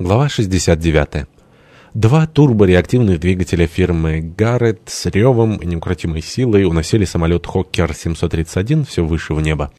Глава 69. Два турбореактивных двигателя фирмы Гаррет с ревом и неукротимой силой уносили самолет «Хоккер-731» все выше в небо.